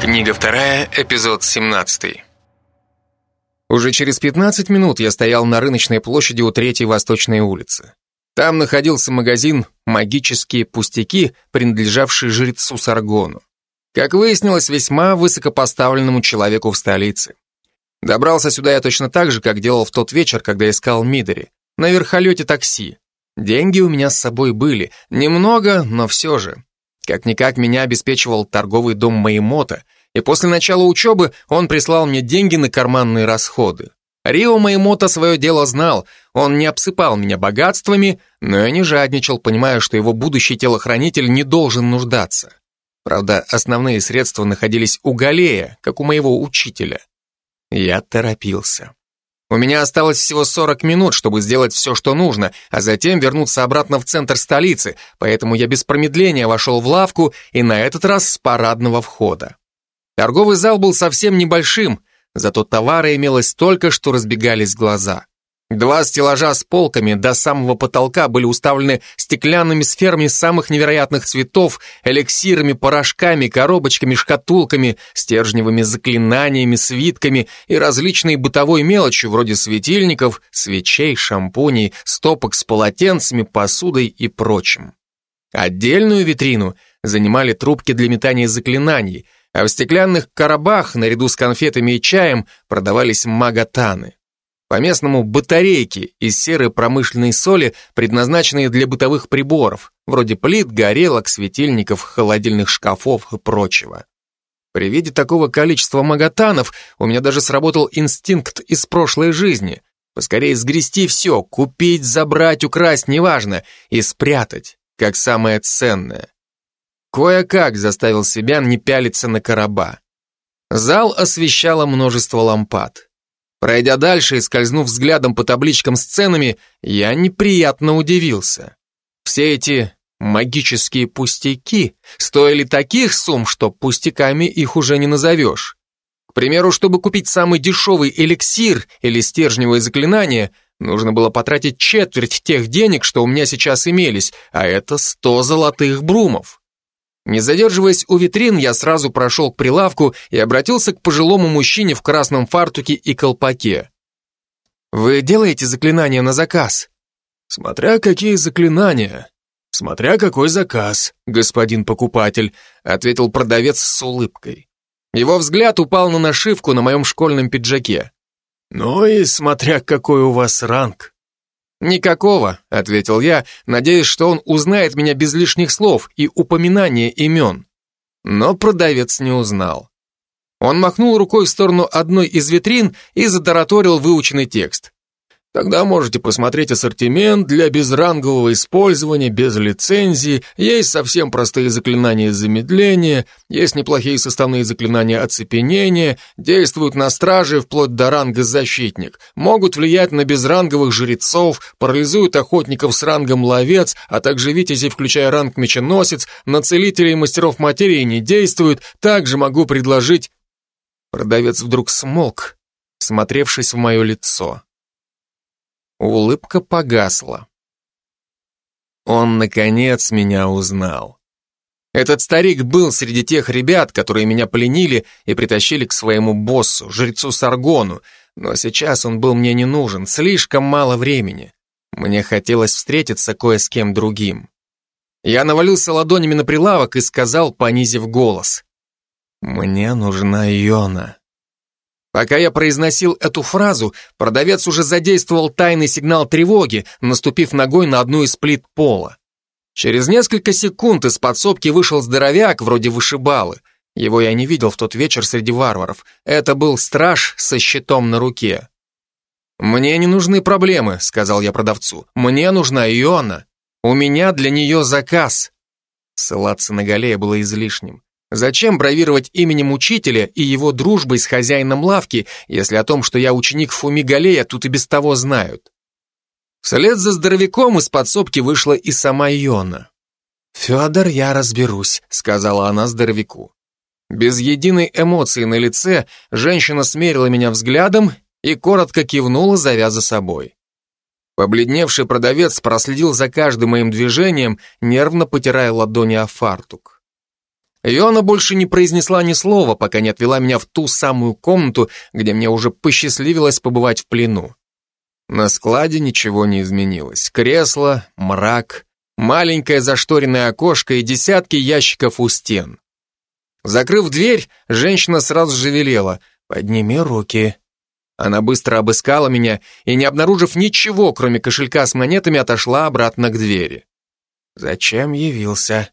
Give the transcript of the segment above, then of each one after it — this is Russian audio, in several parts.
Книга вторая, эпизод 17. Уже через 15 минут я стоял на рыночной площади у Третьей Восточной улицы. Там находился магазин «Магические пустяки», принадлежавший жрецу Саргону. Как выяснилось, весьма высокопоставленному человеку в столице. Добрался сюда я точно так же, как делал в тот вечер, когда искал Мидори, на верхолете такси. Деньги у меня с собой были, немного, но все же. Как-никак меня обеспечивал торговый дом Маймота, и после начала учебы он прислал мне деньги на карманные расходы. Рио Маймота свое дело знал, он не обсыпал меня богатствами, но и не жадничал, понимая, что его будущий телохранитель не должен нуждаться. Правда, основные средства находились у Галея, как у моего учителя. Я торопился. У меня осталось всего 40 минут, чтобы сделать все, что нужно, а затем вернуться обратно в центр столицы, поэтому я без промедления вошел в лавку и на этот раз с парадного входа. Торговый зал был совсем небольшим, зато товара имелось столько, что разбегались глаза. Два стеллажа с полками до самого потолка были уставлены стеклянными сферами самых невероятных цветов, эликсирами, порошками, коробочками, шкатулками, стержневыми заклинаниями, свитками и различной бытовой мелочью вроде светильников, свечей, шампуней, стопок с полотенцами, посудой и прочим. Отдельную витрину занимали трубки для метания заклинаний, а в стеклянных коробах наряду с конфетами и чаем продавались магатаны. По-местному батарейки из серой промышленной соли, предназначенные для бытовых приборов, вроде плит, горелок, светильников, холодильных шкафов и прочего. При виде такого количества магатанов у меня даже сработал инстинкт из прошлой жизни. Поскорее сгрести все, купить, забрать, украсть, неважно, и спрятать, как самое ценное. Кое-как заставил себя не пялиться на короба. Зал освещало множество лампад. Пройдя дальше и скользнув взглядом по табличкам с ценами, я неприятно удивился. Все эти магические пустяки стоили таких сумм, что пустяками их уже не назовешь. К примеру, чтобы купить самый дешевый эликсир или стержневое заклинание, нужно было потратить четверть тех денег, что у меня сейчас имелись, а это сто золотых брумов. Не задерживаясь у витрин, я сразу прошел к прилавку и обратился к пожилому мужчине в красном фартуке и колпаке. «Вы делаете заклинания на заказ?» «Смотря какие заклинания, смотря какой заказ, господин покупатель», ответил продавец с улыбкой. Его взгляд упал на нашивку на моем школьном пиджаке. «Ну и смотря какой у вас ранг». «Никакого», — ответил я, надеясь, что он узнает меня без лишних слов и упоминания имен. Но продавец не узнал. Он махнул рукой в сторону одной из витрин и затараторил выученный текст. Тогда можете посмотреть ассортимент для безрангового использования, без лицензии, есть совсем простые заклинания замедления, есть неплохие составные заклинания оцепенения, действуют на страже вплоть до ранга защитник, могут влиять на безранговых жрецов, парализуют охотников с рангом ловец, а также витязей, включая ранг меченосец, на целителей и мастеров материи не действуют, также могу предложить... Продавец вдруг смолк, смотревшись в мое лицо. Улыбка погасла. Он, наконец, меня узнал. Этот старик был среди тех ребят, которые меня пленили и притащили к своему боссу, жрецу Саргону, но сейчас он был мне не нужен, слишком мало времени. Мне хотелось встретиться кое с кем другим. Я навалился ладонями на прилавок и сказал, понизив голос, «Мне нужна Йона». Пока я произносил эту фразу, продавец уже задействовал тайный сигнал тревоги, наступив ногой на одну из плит пола. Через несколько секунд из подсобки вышел здоровяк, вроде вышибалы. Его я не видел в тот вечер среди варваров. Это был страж со щитом на руке. «Мне не нужны проблемы», — сказал я продавцу. «Мне нужна Иона. У меня для нее заказ». Ссылаться на Галея было излишним. Зачем бравировать именем учителя и его дружбой с хозяином лавки, если о том, что я ученик Фуми Галея, тут и без того знают? Вслед за здоровяком из подсобки вышла и сама Йона. «Федор, я разберусь», — сказала она здоровяку. Без единой эмоции на лице женщина смерила меня взглядом и коротко кивнула, зовя за собой. Побледневший продавец проследил за каждым моим движением, нервно потирая ладони о фартук. Иона больше не произнесла ни слова, пока не отвела меня в ту самую комнату, где мне уже посчастливилось побывать в плену. На складе ничего не изменилось. Кресло, мрак, маленькое зашторенное окошко и десятки ящиков у стен. Закрыв дверь, женщина сразу же велела «Подними руки». Она быстро обыскала меня и, не обнаружив ничего, кроме кошелька с монетами, отошла обратно к двери. «Зачем явился?»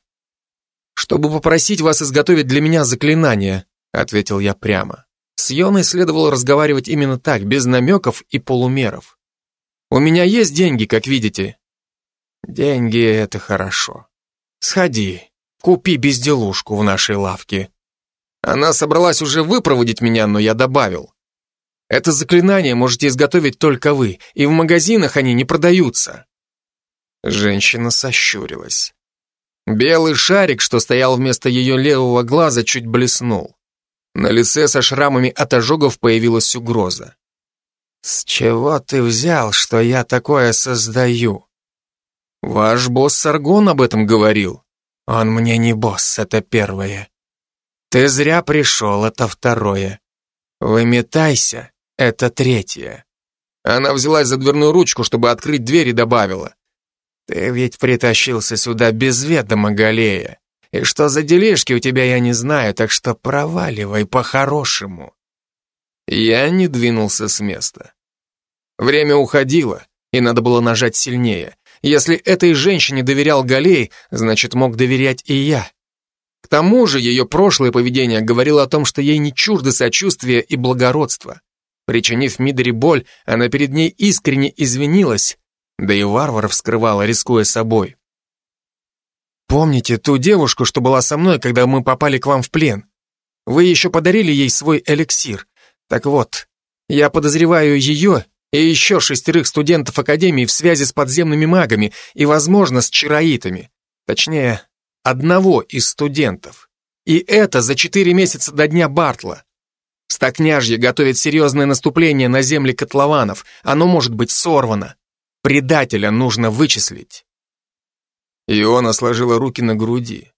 «Чтобы попросить вас изготовить для меня заклинание», ответил я прямо. С Йоной следовало разговаривать именно так, без намеков и полумеров. «У меня есть деньги, как видите». «Деньги — это хорошо. Сходи, купи безделушку в нашей лавке». Она собралась уже выпроводить меня, но я добавил. Это заклинание можете изготовить только вы, и в магазинах они не продаются. Женщина сощурилась. Белый шарик, что стоял вместо ее левого глаза, чуть блеснул. На лице со шрамами от ожогов появилась угроза. «С чего ты взял, что я такое создаю?» «Ваш босс Саргон об этом говорил». «Он мне не босс, это первое. Ты зря пришел, это второе. Выметайся, это третье». Она взялась за дверную ручку, чтобы открыть дверь и добавила. Ты ведь притащился сюда без ведома, Галея. И что за делишки у тебя, я не знаю, так что проваливай по-хорошему. Я не двинулся с места. Время уходило, и надо было нажать сильнее. Если этой женщине доверял Галей, значит, мог доверять и я. К тому же ее прошлое поведение говорило о том, что ей не чужды сочувствия и благородства. Причинив Мидори боль, она перед ней искренне извинилась да и варваров скрывала, рискуя собой. «Помните ту девушку, что была со мной, когда мы попали к вам в плен? Вы еще подарили ей свой эликсир. Так вот, я подозреваю ее и еще шестерых студентов Академии в связи с подземными магами и, возможно, с чароитами. Точнее, одного из студентов. И это за четыре месяца до дня Бартла. Стокняжье готовит серьезное наступление на земли котлованов. Оно может быть сорвано. Предателя нужно вычислить. Иона сложила руки на груди.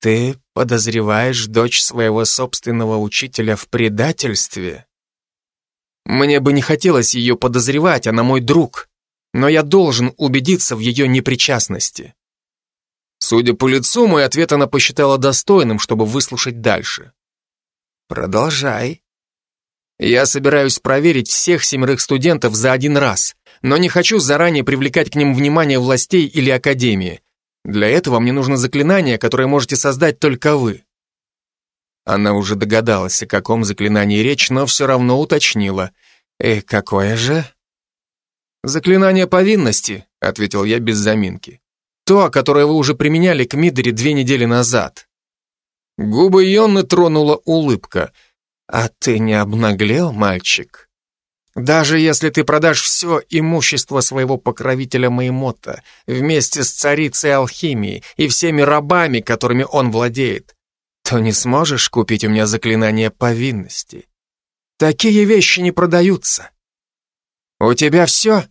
Ты подозреваешь дочь своего собственного учителя в предательстве? Мне бы не хотелось ее подозревать, она мой друг, но я должен убедиться в ее непричастности. Судя по лицу, мой ответ она посчитала достойным, чтобы выслушать дальше. Продолжай. Я собираюсь проверить всех семерых студентов за один раз, но не хочу заранее привлекать к ним внимание властей или академии. Для этого мне нужно заклинание, которое можете создать только вы. Она уже догадалась, о каком заклинании речь, но все равно уточнила. «И какое же?» «Заклинание повинности», — ответил я без заминки. «То, которое вы уже применяли к Мидере две недели назад». Губы Йонны тронула улыбка — а ты не обнаглел, мальчик? Даже если ты продашь все имущество своего покровителя Маймота вместе с царицей алхимии и всеми рабами, которыми он владеет, то не сможешь купить у меня заклинание повинности. Такие вещи не продаются. У тебя все?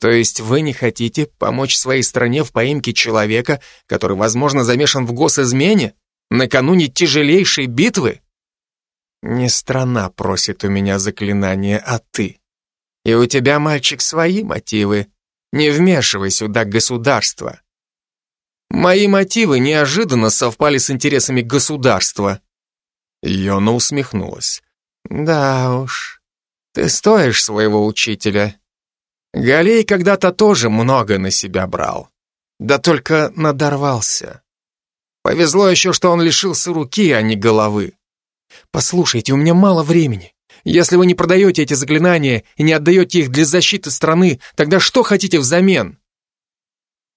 То есть вы не хотите помочь своей стране в поимке человека, который, возможно, замешан в госизмене накануне тяжелейшей битвы? Не страна просит у меня заклинание, а ты. И у тебя, мальчик, свои мотивы. Не вмешивай сюда государство. Мои мотивы неожиданно совпали с интересами государства. Йона усмехнулась. Да уж, ты стоишь своего учителя. Галей когда-то тоже много на себя брал. Да только надорвался. Повезло еще, что он лишился руки, а не головы. «Послушайте, у меня мало времени. Если вы не продаете эти заклинания и не отдаете их для защиты страны, тогда что хотите взамен?»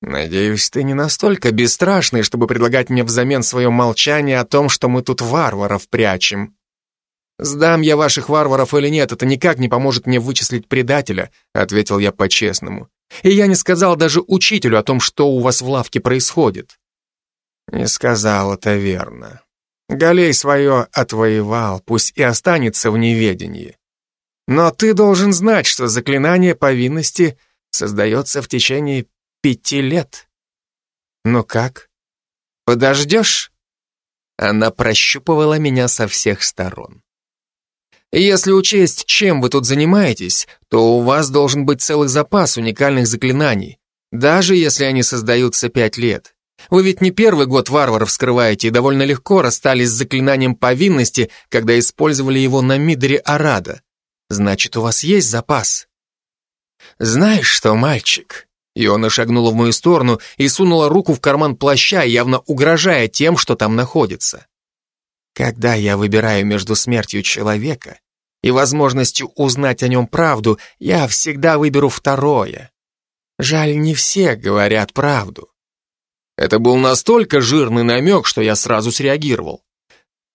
«Надеюсь, ты не настолько бесстрашный, чтобы предлагать мне взамен свое молчание о том, что мы тут варваров прячем. Сдам я ваших варваров или нет, это никак не поможет мне вычислить предателя», ответил я по-честному. «И я не сказал даже учителю о том, что у вас в лавке происходит». «Не сказал, это верно. Галей свое отвоевал, пусть и останется в неведении. Но ты должен знать, что заклинание повинности создается в течение пяти лет. Ну как? Подождешь? Она прощупывала меня со всех сторон. Если учесть, чем вы тут занимаетесь, то у вас должен быть целый запас уникальных заклинаний, даже если они создаются пять лет. Вы ведь не первый год варваров скрываете и довольно легко расстались с заклинанием повинности, когда использовали его на Мидере Арада. Значит, у вас есть запас. Знаешь что, мальчик? Иона шагнула в мою сторону и сунула руку в карман плаща, явно угрожая тем, что там находится. Когда я выбираю между смертью человека и возможностью узнать о нем правду, я всегда выберу второе. Жаль, не все говорят правду. Это был настолько жирный намек, что я сразу среагировал.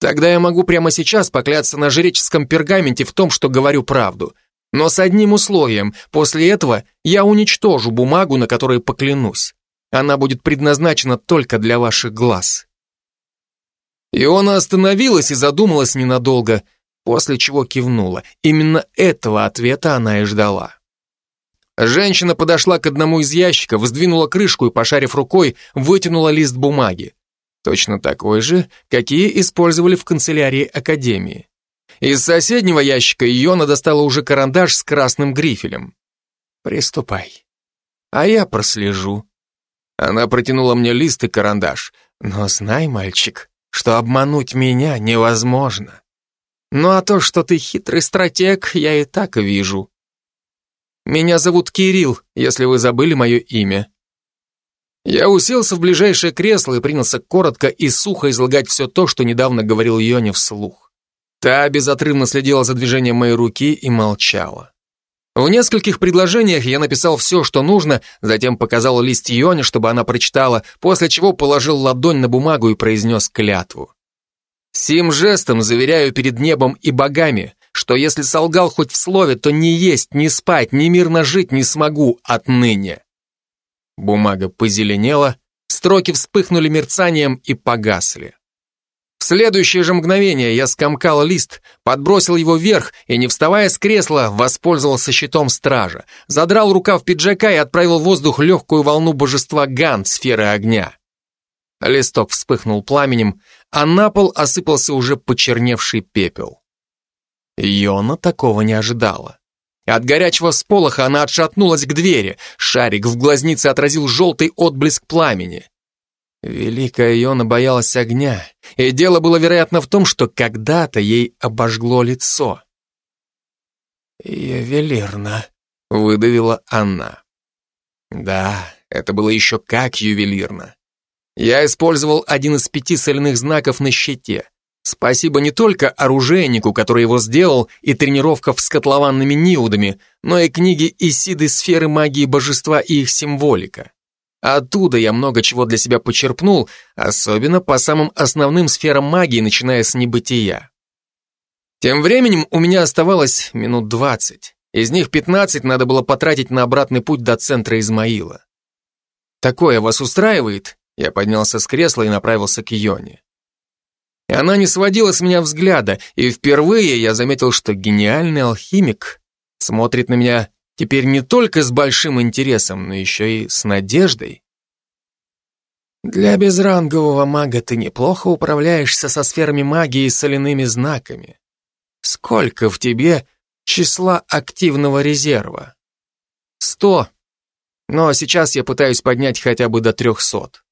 Тогда я могу прямо сейчас покляться на жреческом пергаменте в том, что говорю правду. Но с одним условием, после этого я уничтожу бумагу, на которой поклянусь. Она будет предназначена только для ваших глаз. Иона остановилась и задумалась ненадолго, после чего кивнула. Именно этого ответа она и ждала. Женщина подошла к одному из ящиков, сдвинула крышку и, пошарив рукой, вытянула лист бумаги. Точно такой же, какие использовали в канцелярии Академии. Из соседнего ящика Йона достала уже карандаш с красным грифелем. «Приступай. А я прослежу». Она протянула мне лист и карандаш. «Но знай, мальчик, что обмануть меня невозможно. Ну а то, что ты хитрый стратег, я и так вижу. Меня зовут Кирилл, если вы забыли мое имя». Я уселся в ближайшее кресло и принялся коротко и сухо излагать все то, что недавно говорил Йоне вслух. Та безотрывно следила за движением моей руки и молчала. В нескольких предложениях я написал все, что нужно, затем показал лист Йоне, чтобы она прочитала, после чего положил ладонь на бумагу и произнес клятву. Сим жестом заверяю перед небом и богами, что если солгал хоть в слове, то ни есть, ни спать, ни мирно жить не смогу отныне. Бумага позеленела, строки вспыхнули мерцанием и погасли. В следующее же мгновение я скомкал лист, подбросил его вверх и, не вставая с кресла, воспользовался щитом стража, задрал рукав пиджака и отправил в воздух легкую волну божества Ган сферы огня. Листок вспыхнул пламенем, а на пол осыпался уже почерневший пепел. Йона такого не ожидала. От горячего сполоха она отшатнулась к двери, шарик в глазнице отразил желтый отблеск пламени. Великая Йона боялась огня, и дело было, вероятно, в том, что когда-то ей обожгло лицо. «Ювелирно», — выдавила она. Да, это было еще как ювелирно. Я использовал один из пяти соляных знаков на щите. Спасибо не только оружейнику, который его сделал, и тренировкам с котлованными ниудами, но и книги Исиды сферы магии божества и их символика. Оттуда я много чего для себя почерпнул, особенно по самым основным сферам магии, начиная с небытия. Тем временем у меня оставалось минут двадцать. Из них пятнадцать надо было потратить на обратный путь до центра Измаила. «Такое вас устраивает?» Я поднялся с кресла и направился к Йоне. Она не сводила с меня взгляда, и впервые я заметил, что гениальный алхимик смотрит на меня Теперь не только с большим интересом, но еще и с надеждой. Для безрангового мага ты неплохо управляешься со сферами магии и соляными знаками. Сколько в тебе числа активного резерва? Сто. Но сейчас я пытаюсь поднять хотя бы до трехсот.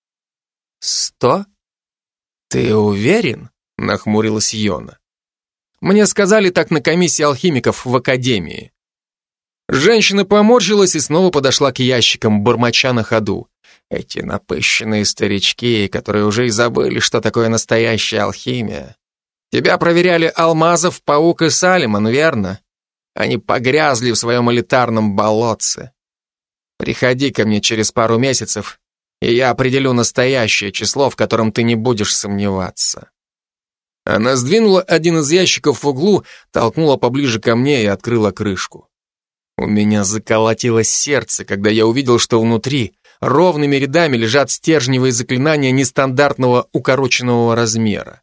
Сто? Ты уверен? Нахмурилась Йона. Мне сказали так на комиссии алхимиков в академии. Женщина поморщилась и снова подошла к ящикам, бормоча на ходу. Эти напыщенные старички, которые уже и забыли, что такое настоящая алхимия. Тебя проверяли Алмазов, Паук и Салиман, верно? Они погрязли в своем элитарном болотце. Приходи ко мне через пару месяцев, и я определю настоящее число, в котором ты не будешь сомневаться. Она сдвинула один из ящиков в углу, толкнула поближе ко мне и открыла крышку. У меня заколотилось сердце, когда я увидел, что внутри ровными рядами лежат стержневые заклинания нестандартного укороченного размера.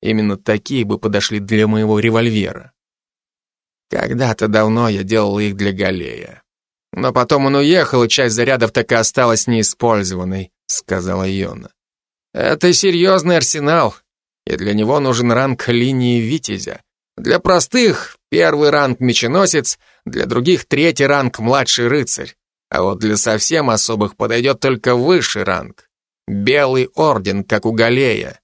Именно такие бы подошли для моего револьвера. Когда-то давно я делал их для Галея. Но потом он уехал, и часть зарядов так и осталась неиспользованной, сказала Йона. Это серьезный арсенал, и для него нужен ранг линии Витязя. Для простых — первый ранг меченосец, для других — третий ранг младший рыцарь. А вот для совсем особых подойдет только высший ранг. Белый орден, как у Галея.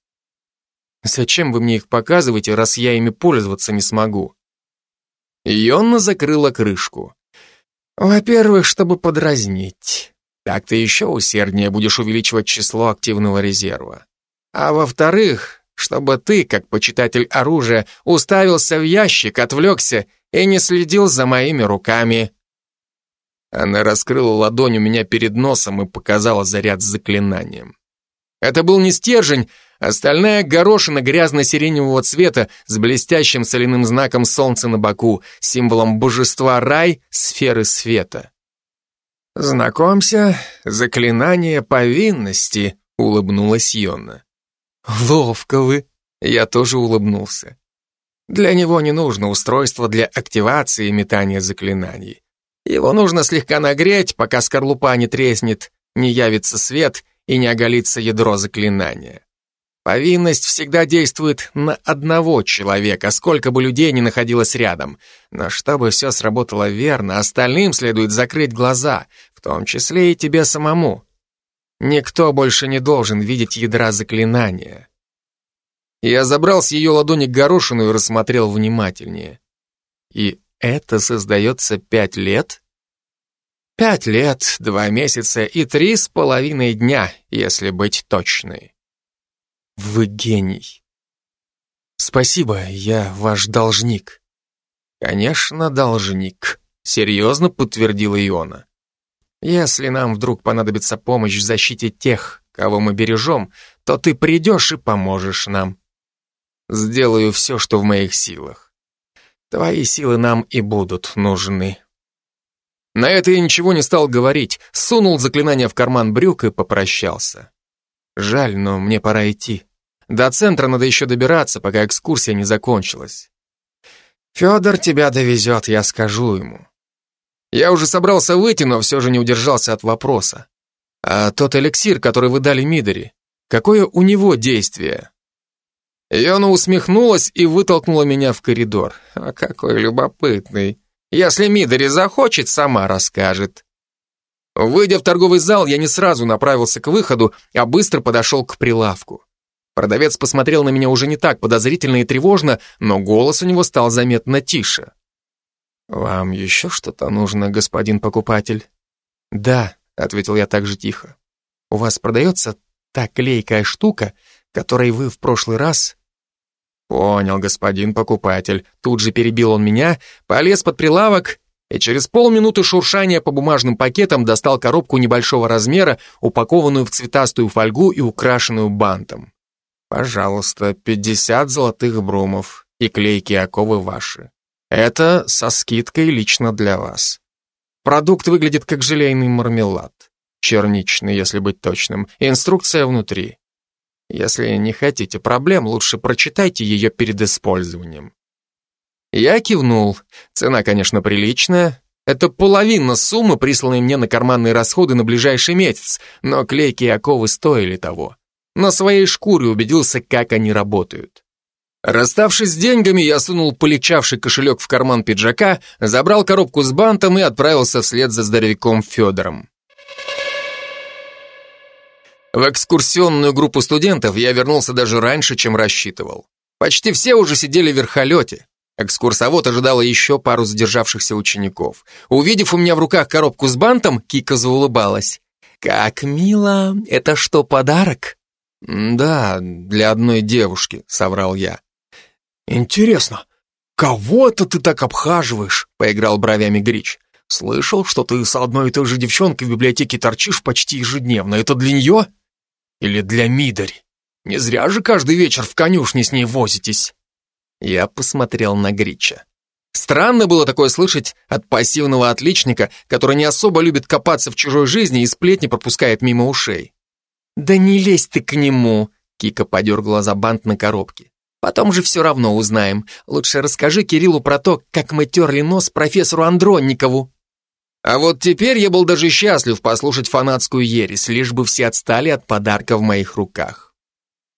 Зачем вы мне их показываете, раз я ими пользоваться не смогу? Йонна закрыла крышку. Во-первых, чтобы подразнить. Так ты еще усерднее будешь увеличивать число активного резерва. А во-вторых, чтобы ты, как почитатель оружия, уставился в ящик, отвлекся и не следил за моими руками. Она раскрыла ладонь у меня перед носом и показала заряд с заклинанием. Это был не стержень, а стальная горошина грязно-сиреневого цвета с блестящим соляным знаком солнца на боку, символом божества рай, сферы света. «Знакомься, заклинание повинности», — улыбнулась Йонна. «Ловко вы», — я тоже улыбнулся. Для него не нужно устройство для активации и метания заклинаний. Его нужно слегка нагреть, пока скорлупа не треснет, не явится свет и не оголится ядро заклинания. Повинность всегда действует на одного человека, сколько бы людей ни находилось рядом. Но чтобы все сработало верно, остальным следует закрыть глаза, в том числе и тебе самому. Никто больше не должен видеть ядра заклинания. Я забрал с ее ладони горошину и рассмотрел внимательнее. И это создается пять лет? Пять лет, два месяца и три с половиной дня, если быть точной. Вы гений. Спасибо, я ваш должник. Конечно, должник, серьезно подтвердила Иона. Если нам вдруг понадобится помощь в защите тех, кого мы бережем, то ты придешь и поможешь нам. Сделаю все, что в моих силах. Твои силы нам и будут нужны. На это я ничего не стал говорить, сунул заклинание в карман брюк и попрощался. Жаль, но мне пора идти. До центра надо еще добираться, пока экскурсия не закончилась. Федор тебя довезет, я скажу ему. Я уже собрался выйти, но все же не удержался от вопроса. А тот эликсир, который вы дали Мидори, какое у него действие? Йона усмехнулась и вытолкнула меня в коридор. А какой любопытный. Если Мидори захочет, сама расскажет. Выйдя в торговый зал, я не сразу направился к выходу, а быстро подошел к прилавку. Продавец посмотрел на меня уже не так подозрительно и тревожно, но голос у него стал заметно тише. «Вам еще что-то нужно, господин покупатель?» «Да», — ответил я так же тихо. «У вас продается та клейкая штука, которой вы в прошлый раз...» «Понял, господин покупатель». Тут же перебил он меня, полез под прилавок и через полминуты шуршания по бумажным пакетам достал коробку небольшого размера, упакованную в цветастую фольгу и украшенную бантом. «Пожалуйста, 50 золотых брумов и клейки оковы ваши. Это со скидкой лично для вас. Продукт выглядит как желейный мармелад. Черничный, если быть точным. Инструкция внутри. Если не хотите проблем, лучше прочитайте ее перед использованием. Я кивнул. Цена, конечно, приличная. Это половина суммы, присланной мне на карманные расходы на ближайший месяц, но клейки и оковы стоили того. На своей шкуре убедился, как они работают. Расставшись с деньгами, я сунул полегчавший кошелек в карман пиджака, забрал коробку с бантом и отправился вслед за здоровяком Федором. В экскурсионную группу студентов я вернулся даже раньше, чем рассчитывал. Почти все уже сидели в верхолете. Экскурсовод ожидала еще пару задержавшихся учеников. Увидев у меня в руках коробку с бантом, Кика заулыбалась. «Как мило! Это что, подарок?» «Да, для одной девушки», — соврал я. «Интересно, кого это ты так обхаживаешь?» — поиграл бровями Грич. «Слышал, что ты с одной и той же девчонкой в библиотеке торчишь почти ежедневно. Это для нее?» Или для Мидари? Не зря же каждый вечер в конюшне с ней возитесь. Я посмотрел на Грича. Странно было такое слышать от пассивного отличника, который не особо любит копаться в чужой жизни и сплетни пропускает мимо ушей. «Да не лезь ты к нему!» Кика подергала за бант на коробке. «Потом же все равно узнаем. Лучше расскажи Кириллу про то, как мы терли нос профессору Андронникову». А вот теперь я был даже счастлив послушать фанатскую ересь, лишь бы все отстали от подарка в моих руках.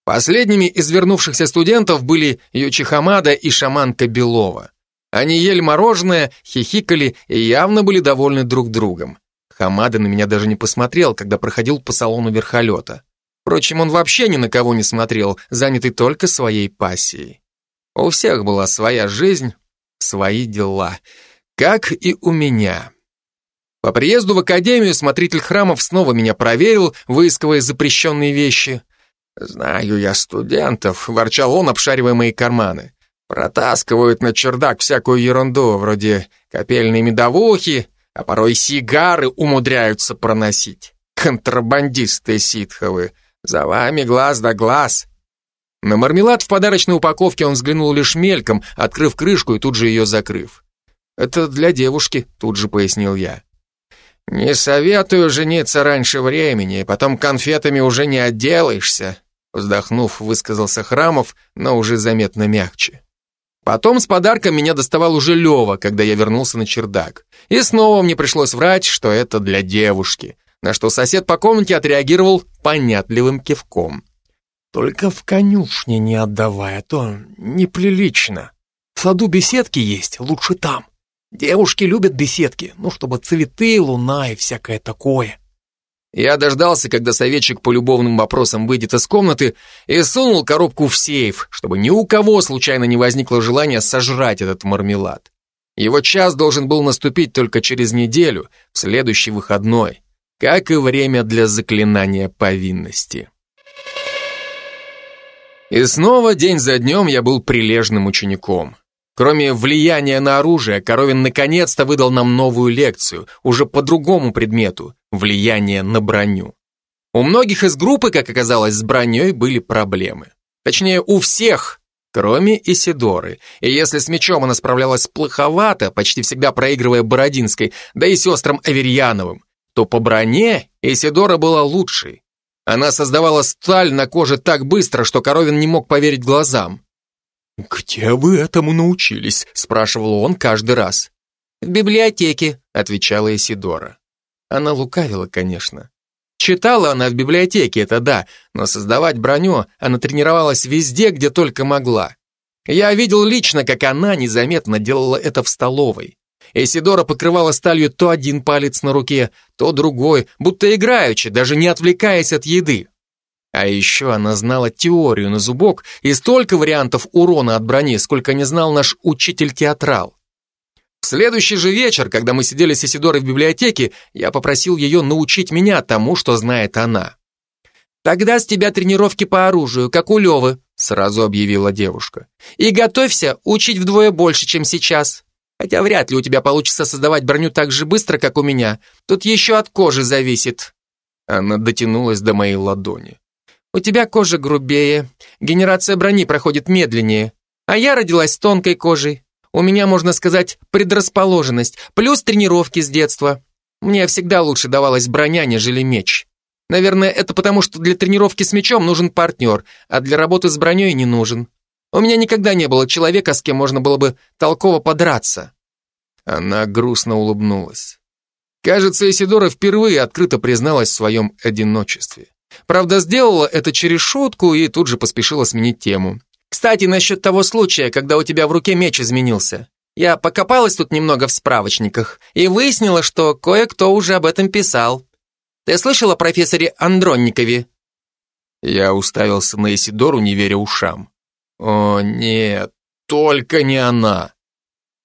Последними из вернувшихся студентов были Ючи Хамада и шаманка Белова. Они ели мороженое, хихикали и явно были довольны друг другом. Хамада на меня даже не посмотрел, когда проходил по салону верхолета. Впрочем, он вообще ни на кого не смотрел, занятый только своей пассией. У всех была своя жизнь, свои дела. Как и у меня. По приезду в академию смотритель храмов снова меня проверил, выискивая запрещенные вещи. «Знаю я студентов», — ворчал он, обшаривая мои карманы. «Протаскивают на чердак всякую ерунду, вроде капельной медовухи, а порой сигары умудряются проносить. Контрабандисты ситховы. За вами глаз да глаз». На мармелад в подарочной упаковке он взглянул лишь мельком, открыв крышку и тут же ее закрыв. «Это для девушки», — тут же пояснил я. «Не советую жениться раньше времени, потом конфетами уже не отделаешься», вздохнув, высказался Храмов, но уже заметно мягче. Потом с подарком меня доставал уже Лева, когда я вернулся на чердак. И снова мне пришлось врать, что это для девушки, на что сосед по комнате отреагировал понятливым кивком. «Только в конюшне не отдавай, а то неприлично. В саду беседки есть, лучше там». Девушки любят беседки, ну, чтобы цветы, луна и всякое такое. Я дождался, когда советчик по любовным вопросам выйдет из комнаты и сунул коробку в сейф, чтобы ни у кого случайно не возникло желания сожрать этот мармелад. Его час должен был наступить только через неделю, в следующий выходной, как и время для заклинания повинности. И снова день за днем я был прилежным учеником. Кроме влияния на оружие, Коровин наконец-то выдал нам новую лекцию, уже по другому предмету – влияние на броню. У многих из группы, как оказалось, с броней были проблемы. Точнее, у всех, кроме Исидоры. И если с мечом она справлялась плоховато, почти всегда проигрывая Бородинской, да и сестрам Аверьяновым, то по броне Исидора была лучшей. Она создавала сталь на коже так быстро, что Коровин не мог поверить глазам. «Где вы этому научились?» – спрашивал он каждый раз. «В библиотеке», – отвечала Исидора. Она лукавила, конечно. Читала она в библиотеке, это да, но создавать броню она тренировалась везде, где только могла. Я видел лично, как она незаметно делала это в столовой. Эсидора покрывала сталью то один палец на руке, то другой, будто играючи, даже не отвлекаясь от еды. А еще она знала теорию на зубок и столько вариантов урона от брони, сколько не знал наш учитель-театрал. В следующий же вечер, когда мы сидели с Исидорой в библиотеке, я попросил ее научить меня тому, что знает она. «Тогда с тебя тренировки по оружию, как у Левы», сразу объявила девушка. «И готовься учить вдвое больше, чем сейчас. Хотя вряд ли у тебя получится создавать броню так же быстро, как у меня. Тут еще от кожи зависит». Она дотянулась до моей ладони. У тебя кожа грубее, генерация брони проходит медленнее, а я родилась с тонкой кожей. У меня, можно сказать, предрасположенность, плюс тренировки с детства. Мне всегда лучше давалась броня, нежели меч. Наверное, это потому, что для тренировки с мечом нужен партнер, а для работы с броней не нужен. У меня никогда не было человека, с кем можно было бы толково подраться. Она грустно улыбнулась. Кажется, Исидора впервые открыто призналась в своем одиночестве. Правда, сделала это через шутку и тут же поспешила сменить тему. «Кстати, насчет того случая, когда у тебя в руке меч изменился. Я покопалась тут немного в справочниках и выяснила, что кое-кто уже об этом писал. Ты слышал о профессоре Андронникове?» Я уставился на Исидору, не веря ушам. «О, нет, только не она!»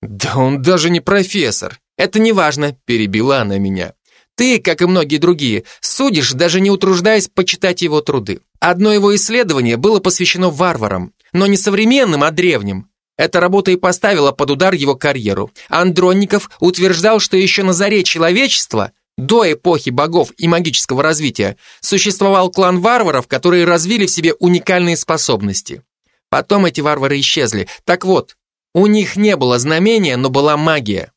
«Да он даже не профессор!» «Это не важно», — перебила она меня. Ты, как и многие другие, судишь, даже не утруждаясь почитать его труды. Одно его исследование было посвящено варварам, но не современным, а древним. Эта работа и поставила под удар его карьеру. Андронников утверждал, что еще на заре человечества, до эпохи богов и магического развития, существовал клан варваров, которые развили в себе уникальные способности. Потом эти варвары исчезли. Так вот, у них не было знамения, но была магия.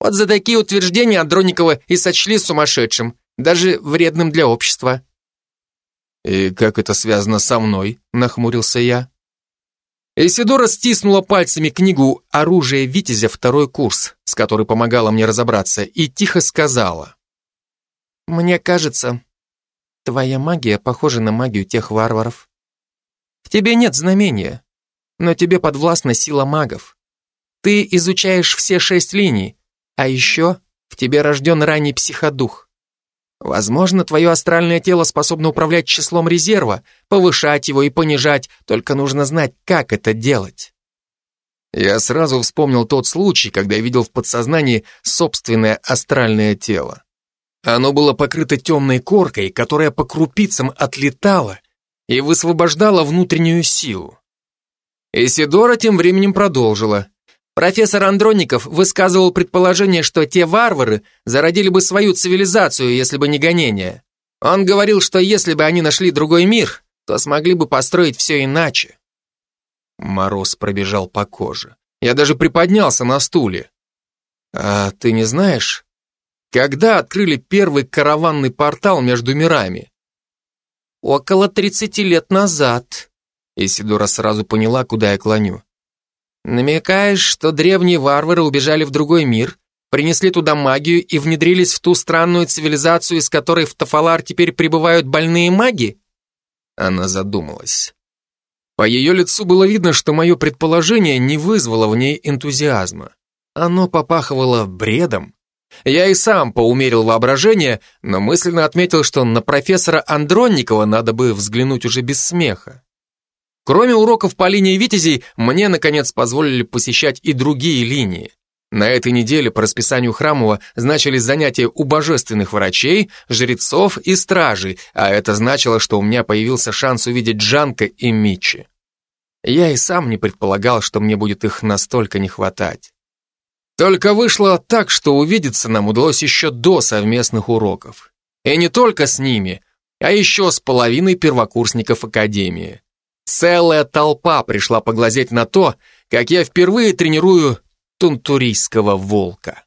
Вот за такие утверждения Андроникова и сочли сумасшедшим, даже вредным для общества. «И как это связано со мной?» – нахмурился я. Эсидора стиснула пальцами книгу «Оружие Витязя. Второй курс», с которой помогала мне разобраться, и тихо сказала. «Мне кажется, твоя магия похожа на магию тех варваров. В тебе нет знамения, но тебе подвластна сила магов. Ты изучаешь все шесть линий, а еще в тебе рожден ранний психодух. Возможно, твое астральное тело способно управлять числом резерва, повышать его и понижать, только нужно знать, как это делать. Я сразу вспомнил тот случай, когда я видел в подсознании собственное астральное тело. Оно было покрыто темной коркой, которая по крупицам отлетала и высвобождала внутреннюю силу. Исидора тем временем продолжила. Профессор Андроников высказывал предположение, что те варвары зародили бы свою цивилизацию, если бы не гонения. Он говорил, что если бы они нашли другой мир, то смогли бы построить все иначе. Мороз пробежал по коже. Я даже приподнялся на стуле. А ты не знаешь, когда открыли первый караванный портал между мирами? Около 30 лет назад. Исидора сразу поняла, куда я клоню. Намекаешь, что древние варвары убежали в другой мир, принесли туда магию и внедрились в ту странную цивилизацию, из которой в Тафалар теперь прибывают больные маги? Она задумалась. По ее лицу было видно, что мое предположение не вызвало в ней энтузиазма. Оно попахивало бредом. Я и сам поумерил воображение, но мысленно отметил, что на профессора Андронникова надо бы взглянуть уже без смеха. Кроме уроков по линии Витязей, мне, наконец, позволили посещать и другие линии. На этой неделе по расписанию Храмова значились занятия у божественных врачей, жрецов и стражей, а это значило, что у меня появился шанс увидеть Джанка и Митчи. Я и сам не предполагал, что мне будет их настолько не хватать. Только вышло так, что увидеться нам удалось еще до совместных уроков. И не только с ними, а еще с половиной первокурсников Академии. Целая толпа пришла поглазеть на то, как я впервые тренирую тунтурийского волка.